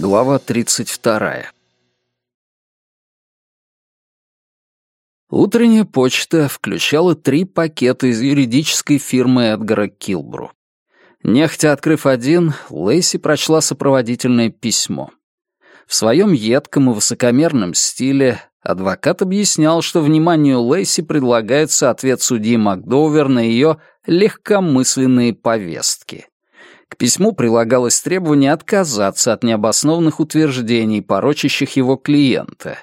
Глава 32. Утренняя почта включала три пакета из юридической фирмы Эдгара Килбру. Нехотя открыв один, Лейси прочла сопроводительное письмо. В своем едком и высокомерном стиле адвокат объяснял, что вниманию Лейси предлагается ответ судьи Макдовер на ее легкомысленные повестки. К письму прилагалось требование отказаться от необоснованных утверждений, порочащих его клиента,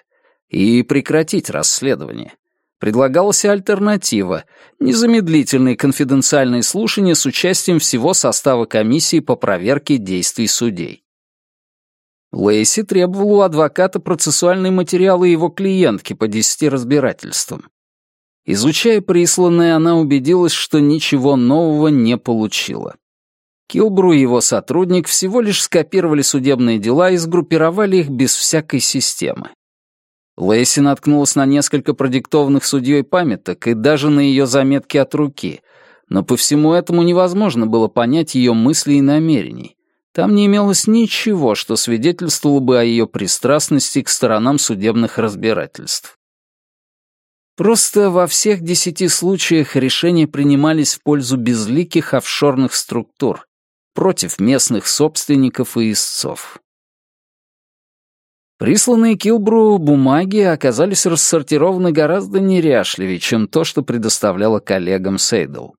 и прекратить расследование. Предлагалась альтернатива — незамедлительные конфиденциальные слушания с участием всего состава комиссии по проверке действий судей. Лейси требовал у адвоката процессуальные материалы его клиентки по десяти разбирательствам. Изучая присланное, она убедилась, что ничего нового не получила. Килбру и его сотрудник всего лишь скопировали судебные дела и сгруппировали их без всякой системы. Лейси наткнулась на несколько продиктованных судьей памяток и даже на ее заметки от руки, но по всему этому невозможно было понять ее мысли и намерений. Там не имелось ничего, что свидетельствовало бы о ее пристрастности к сторонам судебных разбирательств. Просто во всех десяти случаях решения принимались в пользу безликих офшорных структур, против местных собственников и истцов. Присланные Килбру бумаги оказались рассортированы гораздо неряшливее, чем то, что предоставляла коллегам Сейдл.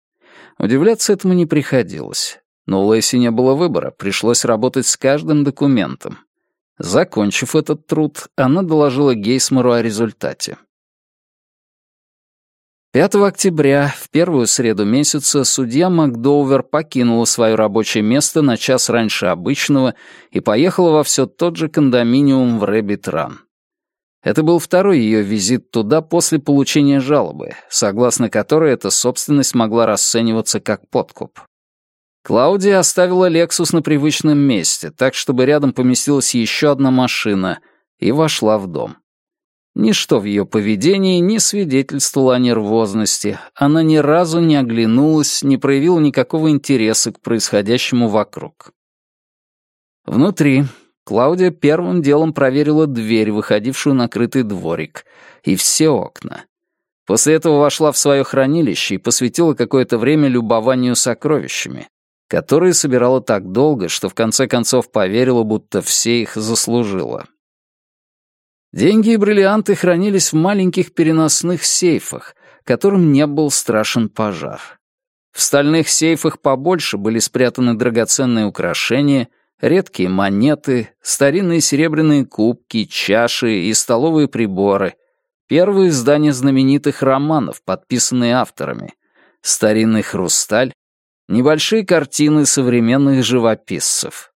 Удивляться этому не приходилось. Но у Лэйси не было выбора, пришлось работать с каждым документом. Закончив этот труд, она доложила Гейсмору о результате. 5 октября, в первую среду месяца, судья Макдоувер покинула свое рабочее место на час раньше обычного и поехала во все тот же кондоминиум в Рэббит-Ран. Это был второй ее визит туда после получения жалобы, согласно которой эта собственность могла расцениваться как подкуп. Клаудия оставила «Лексус» на привычном месте, так, чтобы рядом поместилась еще одна машина, и вошла в дом. Ничто в ее поведении не свидетельствовало о нервозности. Она ни разу не оглянулась, не проявила никакого интереса к происходящему вокруг. Внутри Клаудия первым делом проверила дверь, выходившую на крытый дворик, и все окна. После этого вошла в свое хранилище и посвятила какое-то время любованию сокровищами, которые собирала так долго, что в конце концов поверила, будто все их заслужила. Деньги и бриллианты хранились в маленьких переносных сейфах, которым не был страшен пожар. В стальных сейфах побольше были спрятаны драгоценные украшения, редкие монеты, старинные серебряные кубки, чаши и столовые приборы, первые издания знаменитых романов, подписанные авторами, старинный хрусталь, небольшие картины современных живописцев.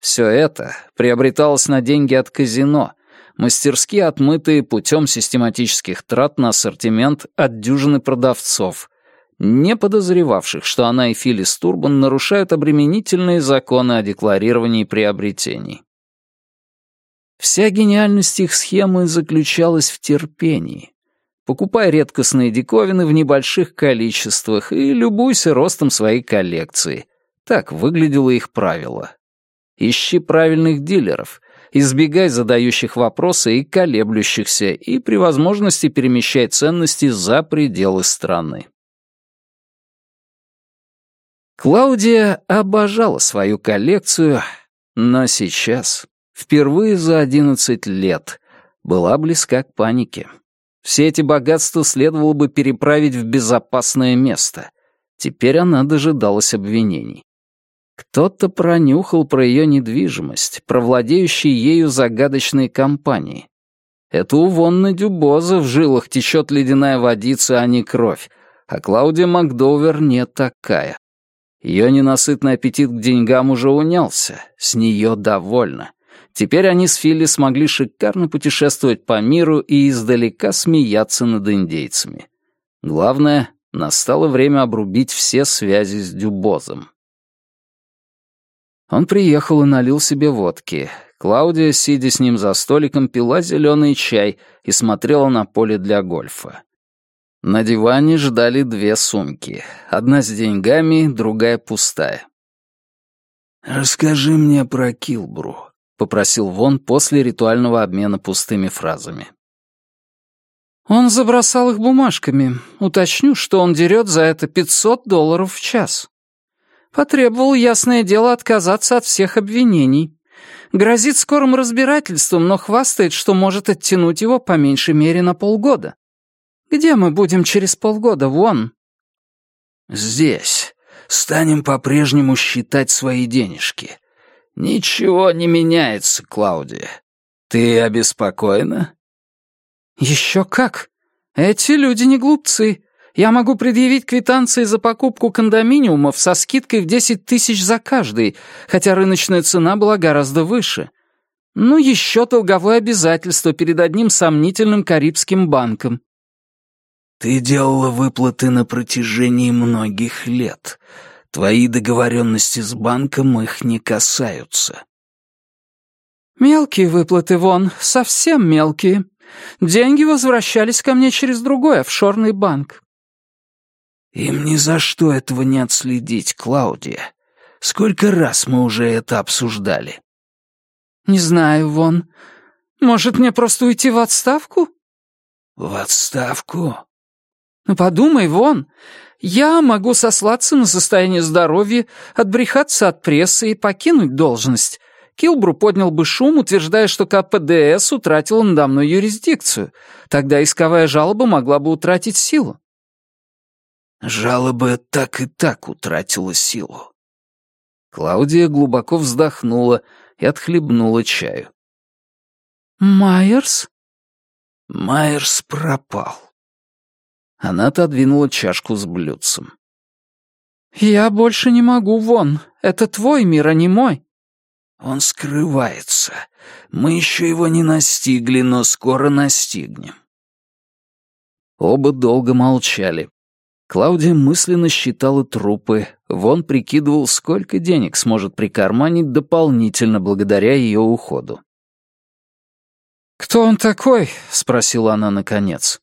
Все это приобреталось на деньги от казино — мастерски отмытые путем систематических трат на ассортимент от дюжины продавцов, не подозревавших, что она и Филлис Турбан нарушают обременительные законы о декларировании приобретений. Вся гениальность их схемы заключалась в терпении. Покупай редкостные диковины в небольших количествах и любуйся ростом своей коллекции. Так выглядело их правило. Ищи правильных дилеров, избегай задающих вопросы и колеблющихся, и при возможности перемещай ценности за пределы страны. Клаудия обожала свою коллекцию, но сейчас, впервые за 11 лет, была близка к панике. Все эти богатства следовало бы переправить в безопасное место. Теперь она дожидалась обвинений. Кто-то пронюхал про ее недвижимость, про владеющие ею загадочные компании. Это у Вонны Дюбоза в жилах течет ледяная водица, а не кровь, а Клаудия Макдовер не такая. Ее ненасытный аппетит к деньгам уже унялся, с нее довольна. Теперь они с Филли смогли шикарно путешествовать по миру и издалека смеяться над индейцами. Главное, настало время обрубить все связи с Дюбозом. Он приехал и налил себе водки. Клаудия, сидя с ним за столиком, пила зеленый чай и смотрела на поле для гольфа. На диване ждали две сумки. Одна с деньгами, другая пустая. «Расскажи мне про Килбру», — попросил Вон после ритуального обмена пустыми фразами. «Он забросал их бумажками. Уточню, что он дерет за это 500 долларов в час. Потребовал, ясное дело, отказаться от всех обвинений. Грозит скорым разбирательством, но хвастает, что может оттянуть его по меньшей мере на полгода. Где мы будем через полгода, Вон?» «Здесь. Станем по-прежнему считать свои денежки. Ничего не меняется, Клаудия. Ты обеспокоена?» «Еще как. Эти люди не глупцы. Я могу предъявить квитанции за покупку кондоминиумов со скидкой в 10 тысяч за каждый, хотя рыночная цена была гораздо выше. Ну, еще долговое обязательство перед одним сомнительным карибским банком. Ты делала выплаты на протяжении многих лет. Твои договоренности с банком их не касаются. Мелкие выплаты вон, совсем мелкие. Деньги возвращались ко мне через другой офшорный банк. Им ни за что этого не отследить, Клаудия. Сколько раз мы уже это обсуждали? Не знаю, Вон. Может, мне просто уйти в отставку? В отставку? Ну подумай, Вон. Я могу сослаться на состояние здоровья, отбрехаться от прессы и покинуть должность. Килбру поднял бы шум, утверждая, что КПДС утратила надо мной юрисдикцию. Тогда исковая жалоба могла бы утратить силу. Жалоба так и так утратила силу. Клаудия глубоко вздохнула и отхлебнула чаю. «Майерс?» «Майерс пропал». Она отодвинула чашку с блюдцем. «Я больше не могу, Вон. Это твой мир, а не мой». «Он скрывается. Мы еще его не настигли, но скоро настигнем». Оба долго молчали. Клаудия мысленно считала трупы. Вон прикидывал, сколько денег сможет прикарманить дополнительно благодаря ее уходу. «Кто он такой?» — спросила она наконец.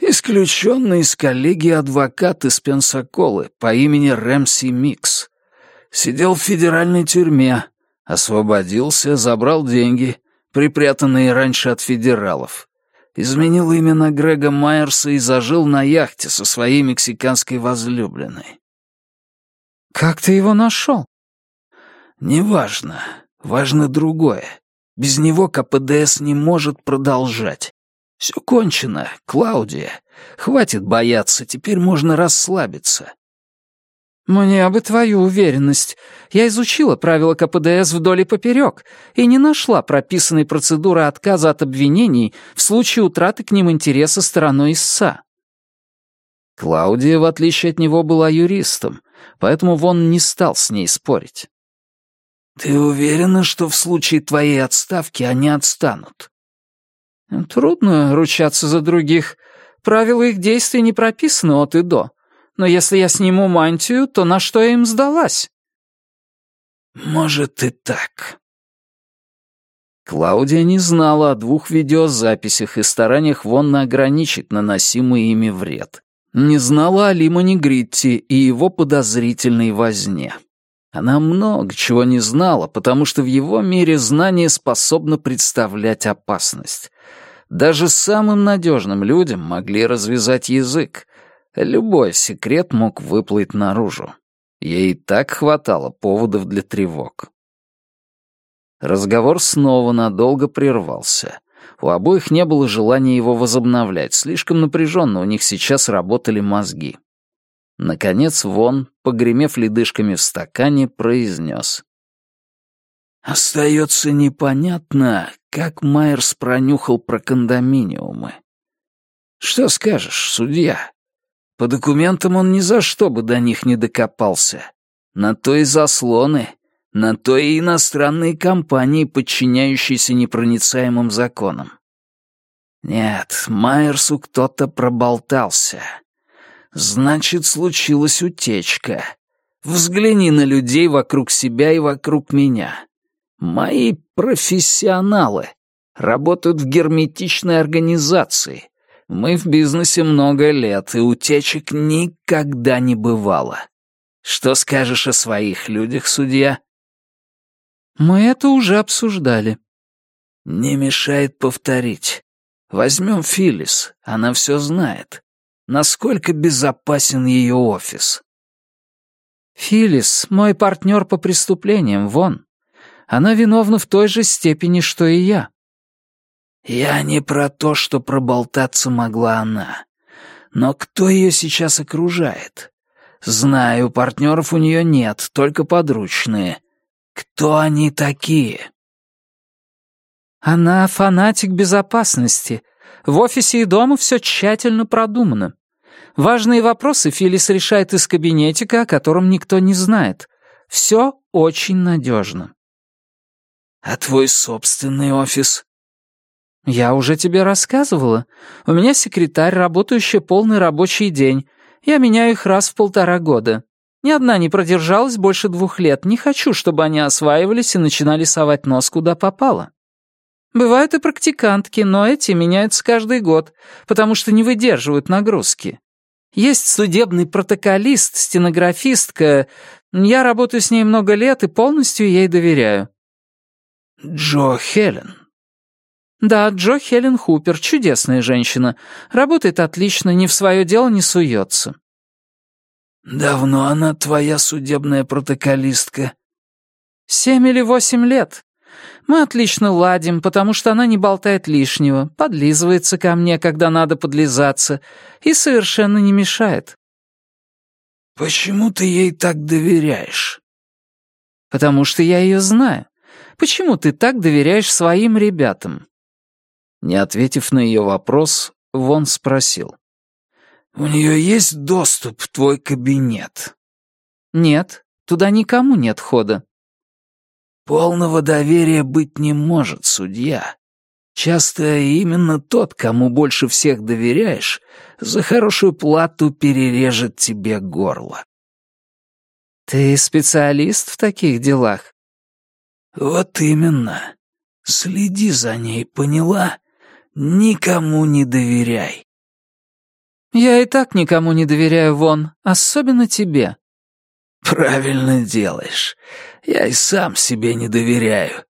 «Исключенный из коллегии адвокат из Пенсаколы по имени Рэмси Микс. Сидел в федеральной тюрьме, освободился, забрал деньги, припрятанные раньше от федералов изменил имя на Грега Майерса и зажил на яхте со своей мексиканской возлюбленной. «Как ты его нашел?» «Неважно. Важно другое. Без него КПДС не может продолжать. Все кончено, Клаудия. Хватит бояться, теперь можно расслабиться. «Мне бы твою уверенность. Я изучила правила КПДС вдоль и поперек и не нашла прописанной процедуры отказа от обвинений в случае утраты к ним интереса стороной ИСА». Клаудия, в отличие от него, была юристом, поэтому Вон не стал с ней спорить. «Ты уверена, что в случае твоей отставки они отстанут?» «Трудно ручаться за других. Правила их действий не прописаны от и до но если я сниму мантию, то на что я им сдалась?» «Может и так». Клаудия не знала о двух видеозаписях и стараниях Вонна ограничить наносимый ими вред. Не знала о Лимоне Гритти и его подозрительной возне. Она много чего не знала, потому что в его мире знание способно представлять опасность. Даже самым надежным людям могли развязать язык, Любой секрет мог выплыть наружу. Ей так хватало поводов для тревог. Разговор снова надолго прервался. У обоих не было желания его возобновлять, слишком напряженно у них сейчас работали мозги. Наконец Вон, погремев ледышками в стакане, произнес. «Остается непонятно, как Майерс пронюхал про кондоминиумы. Что скажешь, судья?» По документам он ни за что бы до них не докопался. На то и заслоны, на то и иностранные компании, подчиняющиеся непроницаемым законам. Нет, Майерсу кто-то проболтался. Значит, случилась утечка. Взгляни на людей вокруг себя и вокруг меня. Мои профессионалы работают в герметичной организации, мы в бизнесе много лет, и утечек никогда не бывало. Что скажешь о своих людях, судья?» Мы это уже обсуждали. Не мешает повторить. Возьмем Филлис, она все знает. Насколько безопасен ее офис? Филлис — мой партнер по преступлениям, вон. Она виновна в той же степени, что и я. Я не про то, что проболтаться могла она. Но кто ее сейчас окружает? Знаю, партнеров у нее нет, только подручные. Кто они такие? Она фанатик безопасности. В офисе и дома все тщательно продумано. Важные вопросы Филлис решает из кабинетика, о котором никто не знает. Все очень надежно. «А твой собственный офис?» «Я уже тебе рассказывала. У меня секретарь, работающая полный рабочий день. Я меняю их раз в полтора года. Ни одна не продержалась больше двух лет. Не хочу, чтобы они осваивались и начинали совать нос куда попало. Бывают и практикантки, но эти меняются каждый год, потому что не выдерживают нагрузки. Есть судебный протоколист, стенографистка. Я работаю с ней много лет и полностью ей доверяю. Джо Хелен. Да, Джо Хелен Хупер, чудесная женщина. Работает отлично, ни в свое дело не суется. Давно она твоя судебная протоколистка? Семь или восемь лет. Мы отлично ладим, потому что она не болтает лишнего, подлизывается ко мне, когда надо подлизаться, и совершенно не мешает. Почему ты ей так доверяешь? Потому что я ее знаю. Почему ты так доверяешь своим ребятам? Не ответив на ее вопрос, Вон спросил. «У нее есть доступ в твой кабинет?» «Нет, туда никому нет хода». «Полного доверия быть не может, судья. Часто именно тот, кому больше всех доверяешь, за хорошую плату перережет тебе горло». «Ты специалист в таких делах?» «Вот именно. Следи за ней, поняла? Никому не доверяй». «Я и так никому не доверяю, Вон, особенно тебе». «Правильно делаешь. Я и сам себе не доверяю».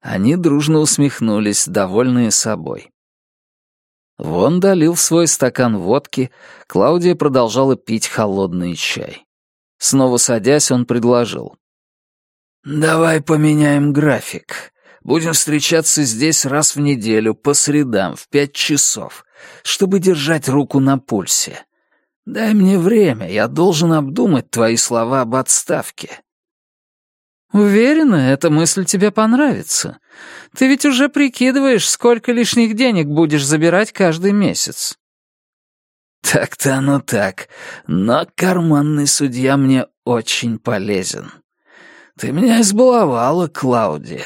Они дружно усмехнулись, довольные собой. Вон долил в свой стакан водки, Клаудия продолжала пить холодный чай. Снова садясь, он предложил. «Давай поменяем график. Будем встречаться здесь раз в неделю, по средам, в пять часов, чтобы держать руку на пульсе. Дай мне время, я должен обдумать твои слова об отставке». «Уверена, эта мысль тебе понравится. Ты ведь уже прикидываешь, сколько лишних денег будешь забирать каждый месяц». «Так-то оно так, но карманный судья мне очень полезен. Ты меня избаловала, Клаудия.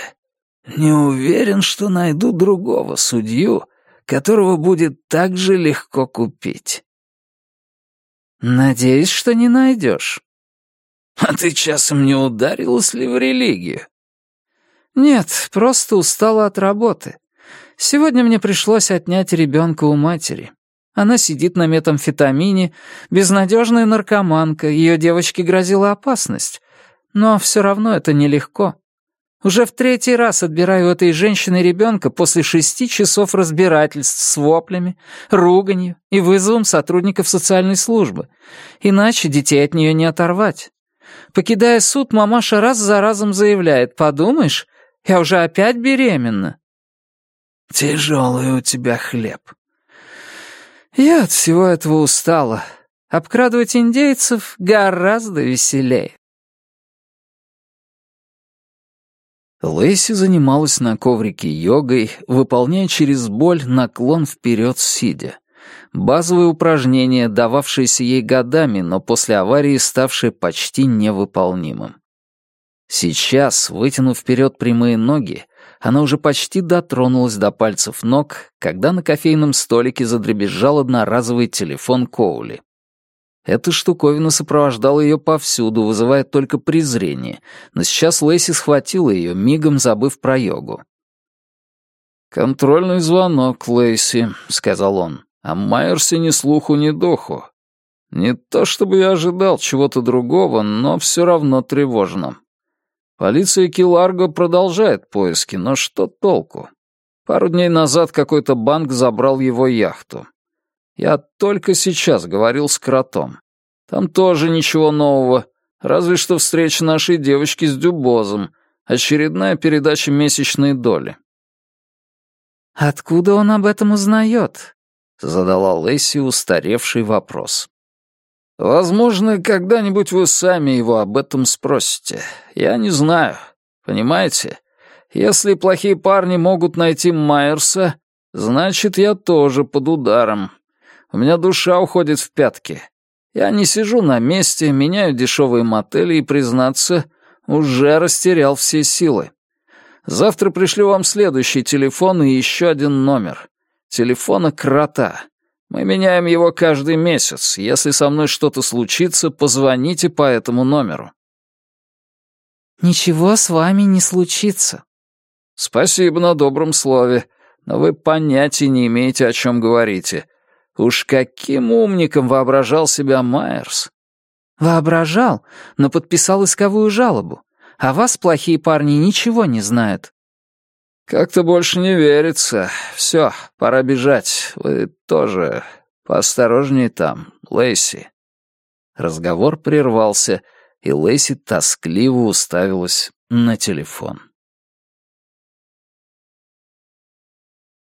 Не уверен, что найду другого судью, которого будет так же легко купить. Надеюсь, что не найдешь. А ты часом не ударилась ли в религию? Нет, просто устала от работы. Сегодня мне пришлось отнять ребенка у матери. Она сидит на метамфетамине, безнадежная наркоманка, ее девочке грозила опасность. Но все равно это нелегко. Уже в третий раз отбираю у этой женщины ребенка после шести часов разбирательств с воплями, руганью и вызовом сотрудников социальной службы. Иначе детей от нее не оторвать. Покидая суд, мамаша раз за разом заявляет, «Подумаешь, я уже опять беременна». «Тяжелый у тебя хлеб». Я от всего этого устала. Обкрадывать индейцев гораздо веселее. Лэйси занималась на коврике йогой, выполняя через боль наклон вперед сидя. Базовое упражнение, дававшееся ей годами, но после аварии ставшее почти невыполнимым. Сейчас, вытянув вперед прямые ноги, она уже почти дотронулась до пальцев ног, когда на кофейном столике задребезжал одноразовый телефон Коули. Эта штуковина сопровождала ее повсюду, вызывая только презрение, но сейчас Лэйси схватила ее, мигом забыв про йогу. «Контрольный звонок, Лэйси», — сказал он, — «а Майерсе ни слуху, ни духу. Не то чтобы я ожидал чего-то другого, но все равно тревожно. Полиция Киларго продолжает поиски, но что толку? Пару дней назад какой-то банк забрал его яхту. Я только сейчас говорил с Кротом. Там тоже ничего нового, разве что встреча нашей девочки с Дюбозом, очередная передача месячной доли. «Откуда он об этом узнает?» — задала Лэйси устаревший вопрос. «Возможно, когда-нибудь вы сами его об этом спросите. Я не знаю. Понимаете? Если плохие парни могут найти Майерса, значит, я тоже под ударом. У меня душа уходит в пятки. Я не сижу на месте, меняю дешевые мотели и, признаться, уже растерял все силы. Завтра пришлю вам следующий телефон и еще один номер. Телефона крота. Мы меняем его каждый месяц. Если со мной что-то случится, позвоните по этому номеру». «Ничего с вами не случится». «Спасибо на добром слове, но вы понятия не имеете, о чем говорите. Уж каким умником воображал себя Майерс?» «Воображал, но подписал исковую жалобу. А вас плохие парни ничего не знают. «Как-то больше не верится. Все, пора бежать. Вы тоже поосторожнее там, Лейси». Разговор прервался, и Лейси тоскливо уставилась на телефон.